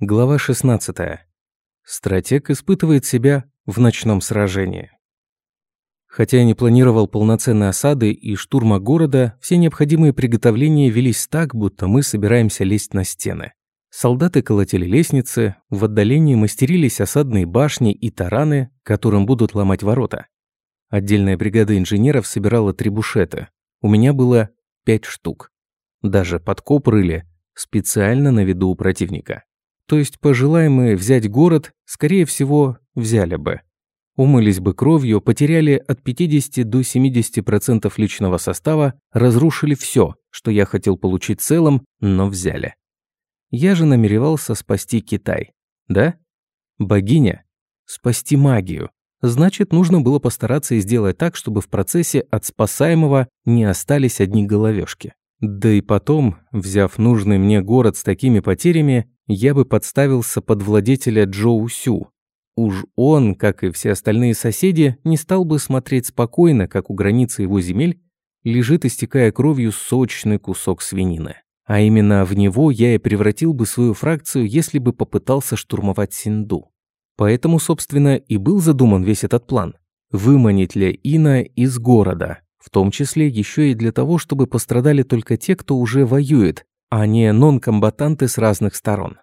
Глава 16. Стратег испытывает себя в ночном сражении. Хотя я не планировал полноценной осады и штурма города, все необходимые приготовления велись так, будто мы собираемся лезть на стены. Солдаты колотили лестницы, в отдалении мастерились осадные башни и тараны, которым будут ломать ворота. Отдельная бригада инженеров собирала трибушеты. У меня было пять штук. Даже подкоп рыли специально на виду у противника. То есть пожелаемые взять город, скорее всего, взяли бы. Умылись бы кровью, потеряли от 50 до 70% личного состава, разрушили все, что я хотел получить целым, но взяли. Я же намеревался спасти Китай. Да? Богиня? Спасти магию. Значит, нужно было постараться и сделать так, чтобы в процессе от спасаемого не остались одни головешки. Да и потом, взяв нужный мне город с такими потерями, я бы подставился под владетеля Джоу Сю. Уж он, как и все остальные соседи, не стал бы смотреть спокойно, как у границы его земель лежит, истекая кровью, сочный кусок свинины. А именно в него я и превратил бы свою фракцию, если бы попытался штурмовать Синду. Поэтому, собственно, и был задуман весь этот план. Выманить Ля Ина из города, в том числе еще и для того, чтобы пострадали только те, кто уже воюет, а не нон-комбатанты с разных сторон,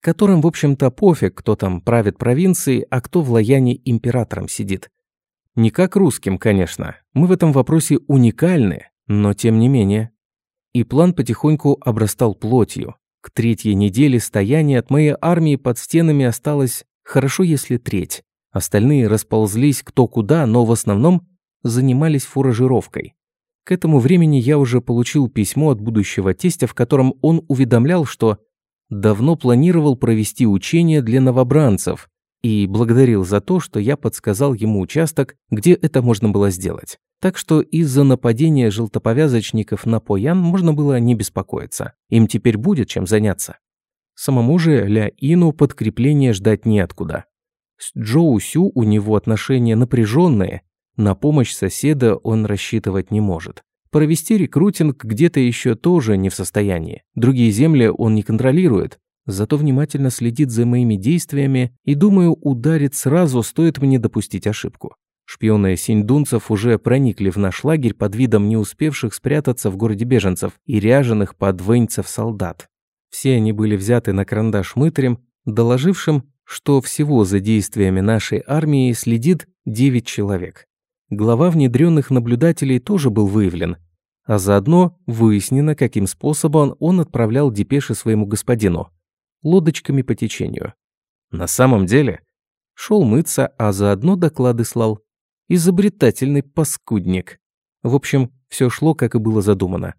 которым, в общем-то, пофиг, кто там правит провинцией, а кто в лояне императором сидит. Не как русским, конечно, мы в этом вопросе уникальны, но тем не менее. И план потихоньку обрастал плотью. К третьей неделе стояния от моей армии под стенами осталось хорошо, если треть. Остальные расползлись кто куда, но в основном занимались фуражировкой. К этому времени я уже получил письмо от будущего тестя, в котором он уведомлял, что давно планировал провести учение для новобранцев и благодарил за то, что я подсказал ему участок, где это можно было сделать. Так что из-за нападения желтоповязочников на Поян можно было не беспокоиться. Им теперь будет чем заняться. Самому же Ля Ину подкрепления ждать неоткуда. С Джоу Сю у него отношения напряженные, на помощь соседа он рассчитывать не может. Провести рекрутинг где-то еще тоже не в состоянии. Другие земли он не контролирует, зато внимательно следит за моими действиями и, думаю, ударит сразу, стоит мне допустить ошибку. Шпионы синьдунцев уже проникли в наш лагерь под видом не успевших спрятаться в городе беженцев и ряженых подвынцев солдат. Все они были взяты на карандаш мытрем, доложившим, что всего за действиями нашей армии следит 9 человек. Глава внедренных наблюдателей тоже был выявлен, а заодно выяснено, каким способом он отправлял депеши своему господину. Лодочками по течению. На самом деле, шел мыться, а заодно доклады слал. Изобретательный паскудник. В общем, все шло, как и было задумано.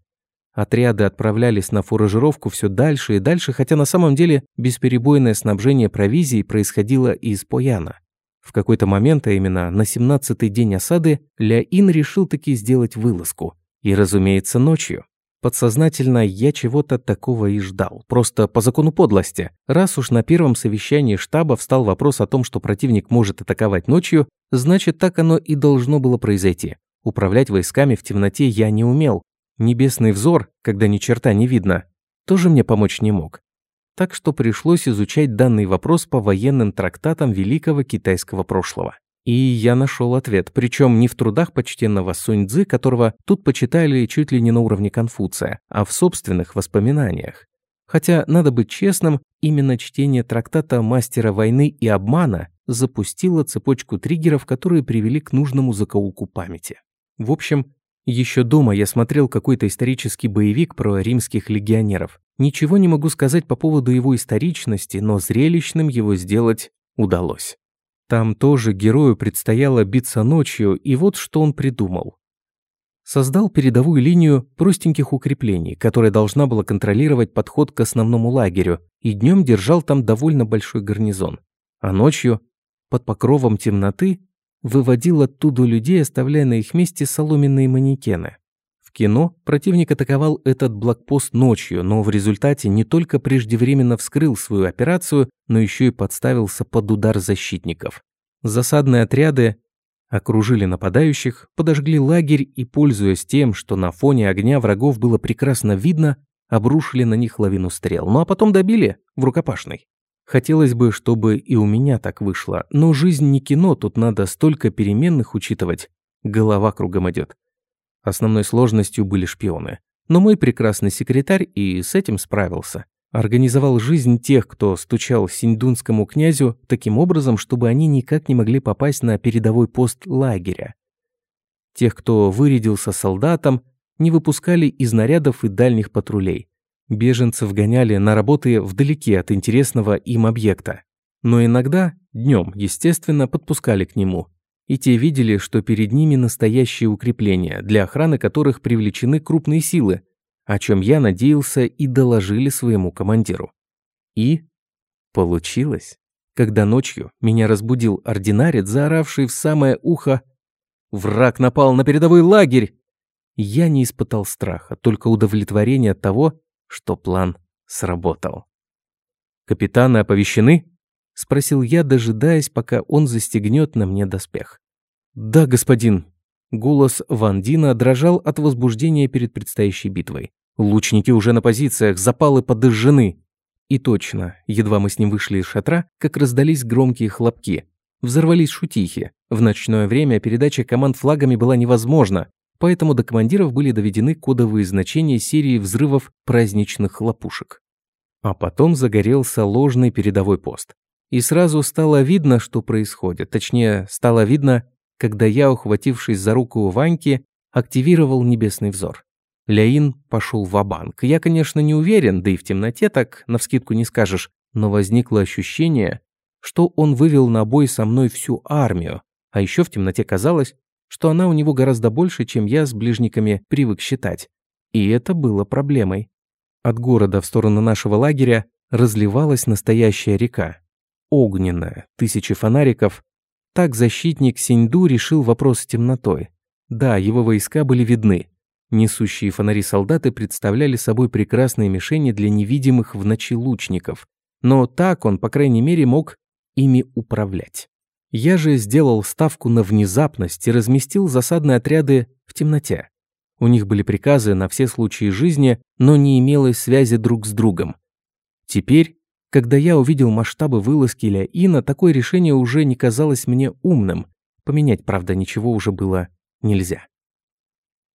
Отряды отправлялись на фуражировку все дальше и дальше, хотя на самом деле бесперебойное снабжение провизией происходило из Пояна. В какой-то момент, а именно на 17-й день осады, Ля-Ин решил таки сделать вылазку. И, разумеется, ночью. Подсознательно я чего-то такого и ждал. Просто по закону подлости. Раз уж на первом совещании штаба встал вопрос о том, что противник может атаковать ночью, значит так оно и должно было произойти. Управлять войсками в темноте я не умел. Небесный взор, когда ни черта не видно, тоже мне помочь не мог так что пришлось изучать данный вопрос по военным трактатам великого китайского прошлого. И я нашел ответ, причем не в трудах почтенного Сунь Цзы, которого тут почитали чуть ли не на уровне Конфуция, а в собственных воспоминаниях. Хотя, надо быть честным, именно чтение трактата «Мастера войны и обмана» запустило цепочку триггеров, которые привели к нужному закоулку памяти. В общем, еще дома я смотрел какой-то исторический боевик про римских легионеров. Ничего не могу сказать по поводу его историчности, но зрелищным его сделать удалось. Там тоже герою предстояло биться ночью, и вот что он придумал. Создал передовую линию простеньких укреплений, которая должна была контролировать подход к основному лагерю, и днем держал там довольно большой гарнизон. А ночью, под покровом темноты, выводил оттуда людей, оставляя на их месте соломенные манекены. Кино противник атаковал этот блокпост ночью, но в результате не только преждевременно вскрыл свою операцию, но еще и подставился под удар защитников. Засадные отряды окружили нападающих, подожгли лагерь и, пользуясь тем, что на фоне огня врагов было прекрасно видно, обрушили на них лавину стрел, ну а потом добили в рукопашной. Хотелось бы, чтобы и у меня так вышло, но жизнь не кино, тут надо столько переменных учитывать. Голова кругом идет. Основной сложностью были шпионы. Но мой прекрасный секретарь и с этим справился. Организовал жизнь тех, кто стучал синьдунскому князю таким образом, чтобы они никак не могли попасть на передовой пост лагеря. Тех, кто вырядился солдатом, не выпускали из нарядов и дальних патрулей. Беженцев гоняли на работы вдалеке от интересного им объекта. Но иногда, днем, естественно, подпускали к нему. И те видели, что перед ними настоящие укрепления, для охраны которых привлечены крупные силы, о чем я надеялся и доложили своему командиру. И получилось. Когда ночью меня разбудил ординарец, заоравший в самое ухо «Враг напал на передовой лагерь!» Я не испытал страха, только удовлетворение от того, что план сработал. «Капитаны оповещены?» — спросил я, дожидаясь, пока он застегнет на мне доспех. «Да, господин». Голос Ван Дина дрожал от возбуждения перед предстоящей битвой. «Лучники уже на позициях, запалы подожжены». И точно, едва мы с ним вышли из шатра, как раздались громкие хлопки. Взорвались шутихи. В ночное время передача команд флагами была невозможна, поэтому до командиров были доведены кодовые значения серии взрывов праздничных хлопушек. А потом загорелся ложный передовой пост. И сразу стало видно, что происходит. Точнее, стало видно, когда я, ухватившись за руку Ваньки, активировал небесный взор. Ляин пошел в банк Я, конечно, не уверен, да и в темноте так навскидку не скажешь, но возникло ощущение, что он вывел на бой со мной всю армию, а еще в темноте казалось, что она у него гораздо больше, чем я с ближниками привык считать. И это было проблемой. От города в сторону нашего лагеря разливалась настоящая река. Огненная, тысячи фонариков. Так защитник Синьду решил вопрос с темнотой. Да, его войска были видны. Несущие фонари солдаты представляли собой прекрасные мишени для невидимых в ночи лучников. Но так он, по крайней мере, мог ими управлять. Я же сделал ставку на внезапность и разместил засадные отряды в темноте. У них были приказы на все случаи жизни, но не имелось связи друг с другом. Теперь, когда я увидел масштабы вылазки Ляина, такое решение уже не казалось мне умным. Поменять, правда, ничего уже было нельзя.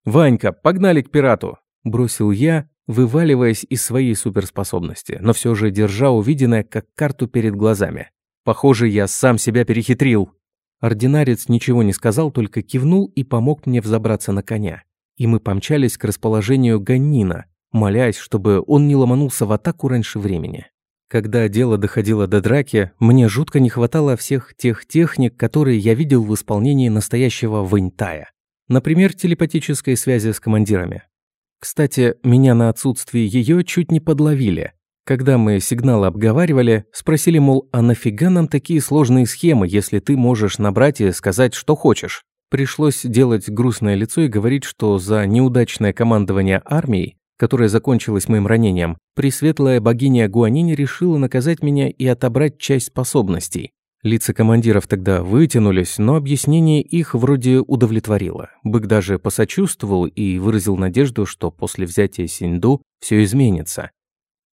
«Ванька, погнали к пирату!» – бросил я, вываливаясь из своей суперспособности, но все же держа увиденное как карту перед глазами. Похоже, я сам себя перехитрил. Ординарец ничего не сказал, только кивнул и помог мне взобраться на коня. И мы помчались к расположению Ганнина, молясь, чтобы он не ломанулся в атаку раньше времени. Когда дело доходило до драки, мне жутко не хватало всех тех техник, которые я видел в исполнении настоящего Вэньтая. Например, телепатической связи с командирами. Кстати, меня на отсутствие ее чуть не подловили. Когда мы сигналы обговаривали, спросили, мол, а нафига нам такие сложные схемы, если ты можешь набрать и сказать, что хочешь? Пришлось делать грустное лицо и говорить, что за неудачное командование армией, которое закончилось моим ранением, пресветлая богиня Гуанини решила наказать меня и отобрать часть способностей. Лица командиров тогда вытянулись, но объяснение их вроде удовлетворило. Бык даже посочувствовал и выразил надежду, что после взятия Синьду все изменится.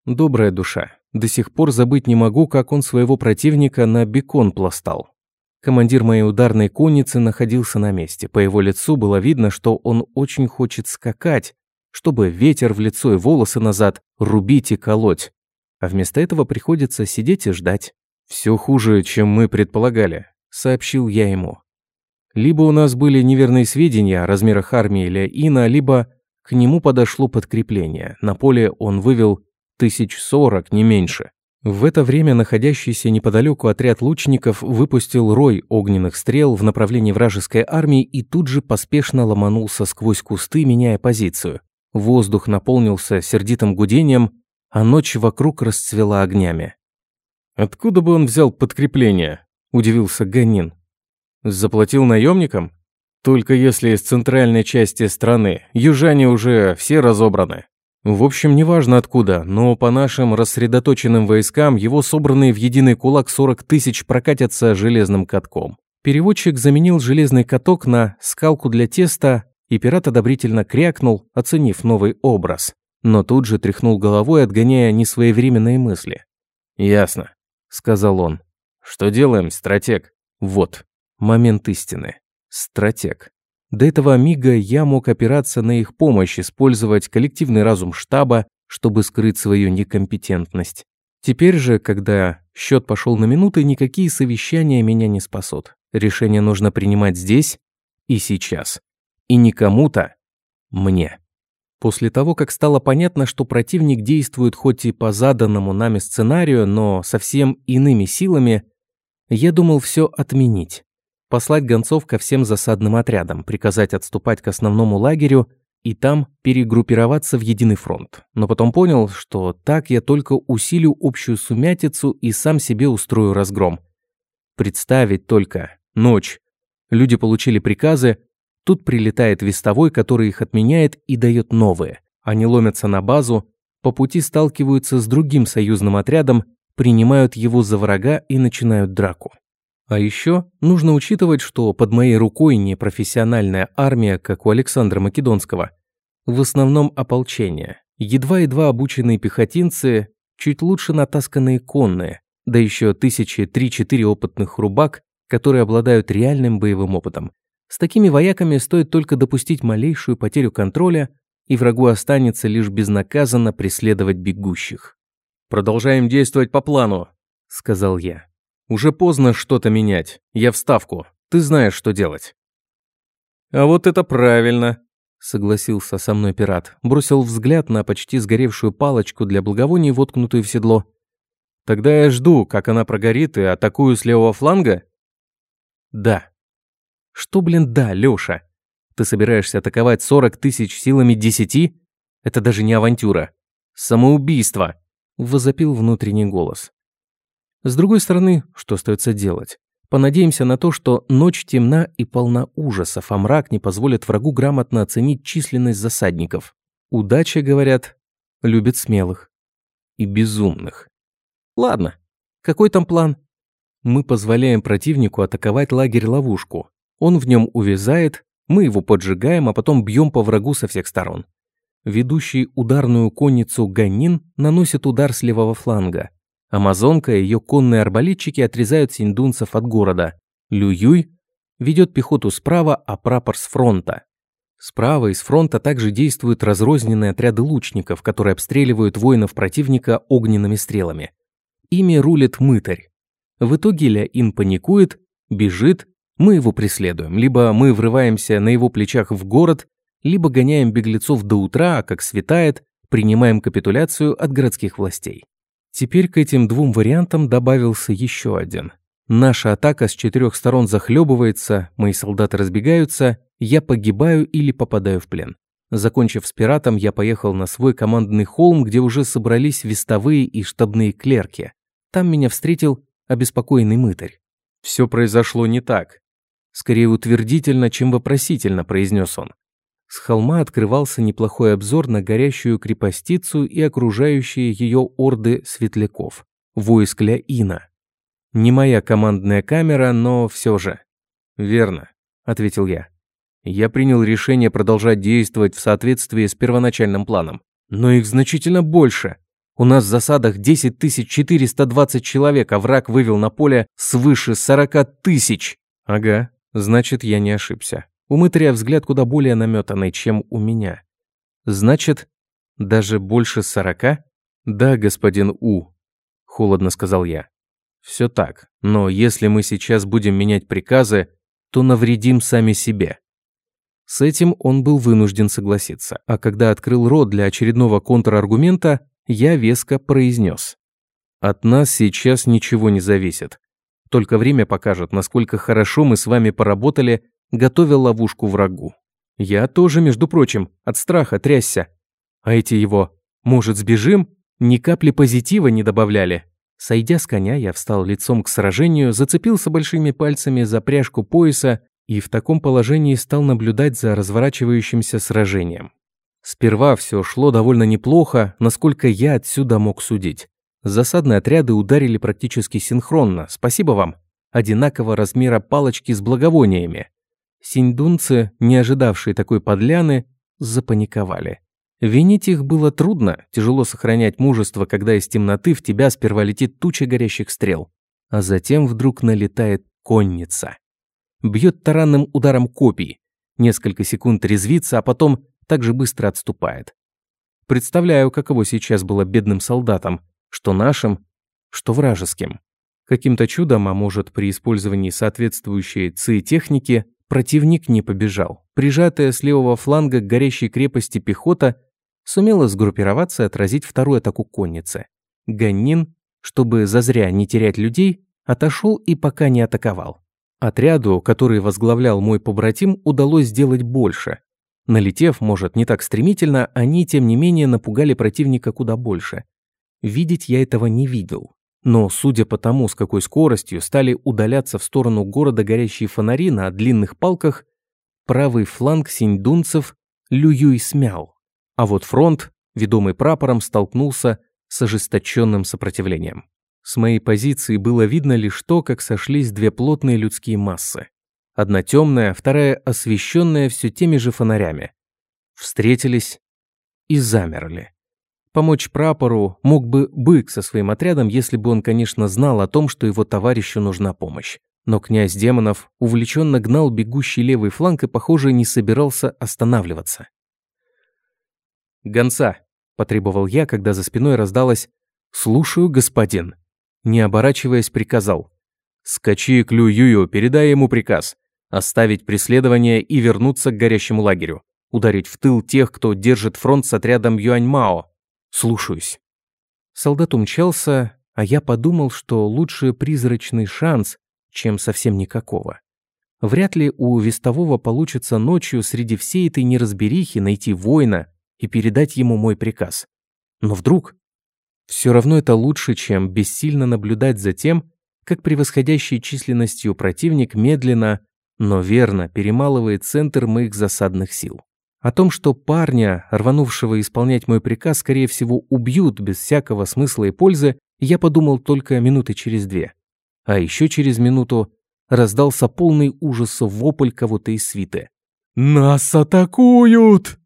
Добрая душа. До сих пор забыть не могу, как он своего противника на бекон пластал. Командир моей ударной конницы находился на месте. По его лицу было видно, что он очень хочет скакать, чтобы ветер в лицо и волосы назад рубить и колоть. А вместо этого приходится сидеть и ждать. Все хуже, чем мы предполагали», — сообщил я ему. Либо у нас были неверные сведения о размерах армии Ина, либо к нему подошло подкрепление. На поле он вывел тысяч сорок, не меньше. В это время находящийся неподалеку отряд лучников выпустил рой огненных стрел в направлении вражеской армии и тут же поспешно ломанулся сквозь кусты, меняя позицию. Воздух наполнился сердитым гудением, а ночь вокруг расцвела огнями. «Откуда бы он взял подкрепление?» – удивился Ганин. «Заплатил наемникам? Только если из центральной части страны. Южане уже все разобраны». В общем, неважно откуда, но по нашим рассредоточенным войскам его собранные в единый кулак 40 тысяч прокатятся железным катком. Переводчик заменил железный каток на скалку для теста, и пират одобрительно крякнул, оценив новый образ. Но тут же тряхнул головой, отгоняя несвоевременные мысли. «Ясно. сказал он. «Что делаем, стратег?» Вот, момент истины. Стратег. До этого мига я мог опираться на их помощь, использовать коллективный разум штаба, чтобы скрыть свою некомпетентность. Теперь же, когда счет пошел на минуты, никакие совещания меня не спасут. Решение нужно принимать здесь и сейчас. И не кому-то, мне. После того, как стало понятно, что противник действует хоть и по заданному нами сценарию, но совсем иными силами, я думал все отменить. Послать гонцов ко всем засадным отрядам, приказать отступать к основному лагерю и там перегруппироваться в единый фронт. Но потом понял, что так я только усилю общую сумятицу и сам себе устрою разгром. Представить только. Ночь. Люди получили приказы, Тут прилетает вестовой, который их отменяет и дает новые. Они ломятся на базу, по пути сталкиваются с другим союзным отрядом, принимают его за врага и начинают драку. А еще нужно учитывать, что под моей рукой не профессиональная армия, как у Александра Македонского. В основном ополчение. Едва-едва обученные пехотинцы, чуть лучше натасканные конные, да еще тысячи три-четыре опытных рубак, которые обладают реальным боевым опытом. С такими вояками стоит только допустить малейшую потерю контроля, и врагу останется лишь безнаказанно преследовать бегущих. «Продолжаем действовать по плану», — сказал я. «Уже поздно что-то менять. Я в ставку. Ты знаешь, что делать». «А вот это правильно», — согласился со мной пират. Бросил взгляд на почти сгоревшую палочку для благовоний, воткнутую в седло. «Тогда я жду, как она прогорит, и атакую с левого фланга?» «Да», что, блин, да, Лёша? Ты собираешься атаковать 40 тысяч силами десяти? Это даже не авантюра. Самоубийство!» Возопил внутренний голос. С другой стороны, что остается делать? Понадеемся на то, что ночь темна и полна ужасов, а мрак не позволит врагу грамотно оценить численность засадников. Удача, говорят, любит смелых и безумных. Ладно, какой там план? Мы позволяем противнику атаковать лагерь-ловушку. Он в нем увязает, мы его поджигаем, а потом бьем по врагу со всех сторон. Ведущий ударную конницу Ганин наносит удар с левого фланга. Амазонка и ее конные арбалетчики отрезают синдунцев от города. Лююй ведет пехоту справа, а прапор с фронта. Справа из фронта также действуют разрозненные отряды лучников, которые обстреливают воинов противника огненными стрелами. Ими рулит мытарь. В итоге Ля Ин паникует, бежит, мы его преследуем, либо мы врываемся на его плечах в город, либо гоняем беглецов до утра, а как светает, принимаем капитуляцию от городских властей. Теперь к этим двум вариантам добавился еще один. Наша атака с четырех сторон захлебывается, мои солдаты разбегаются, я погибаю или попадаю в плен. Закончив с пиратом, я поехал на свой командный холм, где уже собрались вестовые и штабные клерки. Там меня встретил обеспокоенный мытарь. Все произошло не так. Скорее утвердительно, чем вопросительно, произнес он. С холма открывался неплохой обзор на горящую крепостицу и окружающие ее орды светляков, войск Ля-Ина. Не моя командная камера, но все же. «Верно», — ответил я. Я принял решение продолжать действовать в соответствии с первоначальным планом. Но их значительно больше. У нас в засадах 10 420 человек, а враг вывел на поле свыше 40 тысяч. Ага, Значит, я не ошибся. У мытаря взгляд куда более наметанный, чем у меня. Значит, даже больше сорока? Да, господин У, холодно сказал я. Все так, но если мы сейчас будем менять приказы, то навредим сами себе. С этим он был вынужден согласиться, а когда открыл рот для очередного контраргумента, я веско произнес. От нас сейчас ничего не зависит. Только время покажет, насколько хорошо мы с вами поработали, готовя ловушку врагу. Я тоже, между прочим, от страха трясся. А эти его «может, сбежим?» ни капли позитива не добавляли. Сойдя с коня, я встал лицом к сражению, зацепился большими пальцами за пряжку пояса и в таком положении стал наблюдать за разворачивающимся сражением. Сперва все шло довольно неплохо, насколько я отсюда мог судить. Засадные отряды ударили практически синхронно, спасибо вам. Одинакового размера палочки с благовониями. Синьдунцы, не ожидавшие такой подляны, запаниковали. Винить их было трудно, тяжело сохранять мужество, когда из темноты в тебя сперва летит туча горящих стрел, а затем вдруг налетает конница. Бьет таранным ударом копий, несколько секунд резвится, а потом так же быстро отступает. Представляю, каково сейчас было бедным солдатам, что нашим, что вражеским. Каким-то чудом, а может при использовании соответствующей ЦИ-техники, противник не побежал. Прижатая с левого фланга к горящей крепости пехота сумела сгруппироваться и отразить вторую атаку конницы. Ганнин, чтобы зазря не терять людей, отошел и пока не атаковал. Отряду, который возглавлял мой побратим, удалось сделать больше. Налетев, может, не так стремительно, они, тем не менее, напугали противника куда больше. Видеть я этого не видел. Но, судя по тому, с какой скоростью стали удаляться в сторону города горящие фонари на длинных палках, правый фланг синьдунцев Лююй смял. А вот фронт, ведомый прапором, столкнулся с ожесточенным сопротивлением. С моей позиции было видно лишь то, как сошлись две плотные людские массы. Одна темная, вторая освещенная все теми же фонарями. Встретились и замерли. Помочь прапору мог бы бык со своим отрядом, если бы он, конечно, знал о том, что его товарищу нужна помощь. Но князь демонов увлеченно гнал бегущий левый фланг и, похоже, не собирался останавливаться. «Гонца!» – потребовал я, когда за спиной раздалось «Слушаю, господин». Не оборачиваясь, приказал. «Скачи к Лю Юю, передай ему приказ. Оставить преследование и вернуться к горящему лагерю. Ударить в тыл тех, кто держит фронт с отрядом Юань Мао. Слушаюсь. Солдат умчался, а я подумал, что лучше призрачный шанс, чем совсем никакого. Вряд ли у вестового получится ночью среди всей этой неразберихи найти воина и передать ему мой приказ. Но вдруг... Все равно это лучше, чем бессильно наблюдать за тем, как превосходящий численностью противник медленно, но верно перемалывает центр моих засадных сил. О том, что парня, рванувшего исполнять мой приказ, скорее всего, убьют без всякого смысла и пользы, я подумал только минуты через две. А еще через минуту раздался полный ужаса вопль кого-то из свиты. «Нас атакуют!»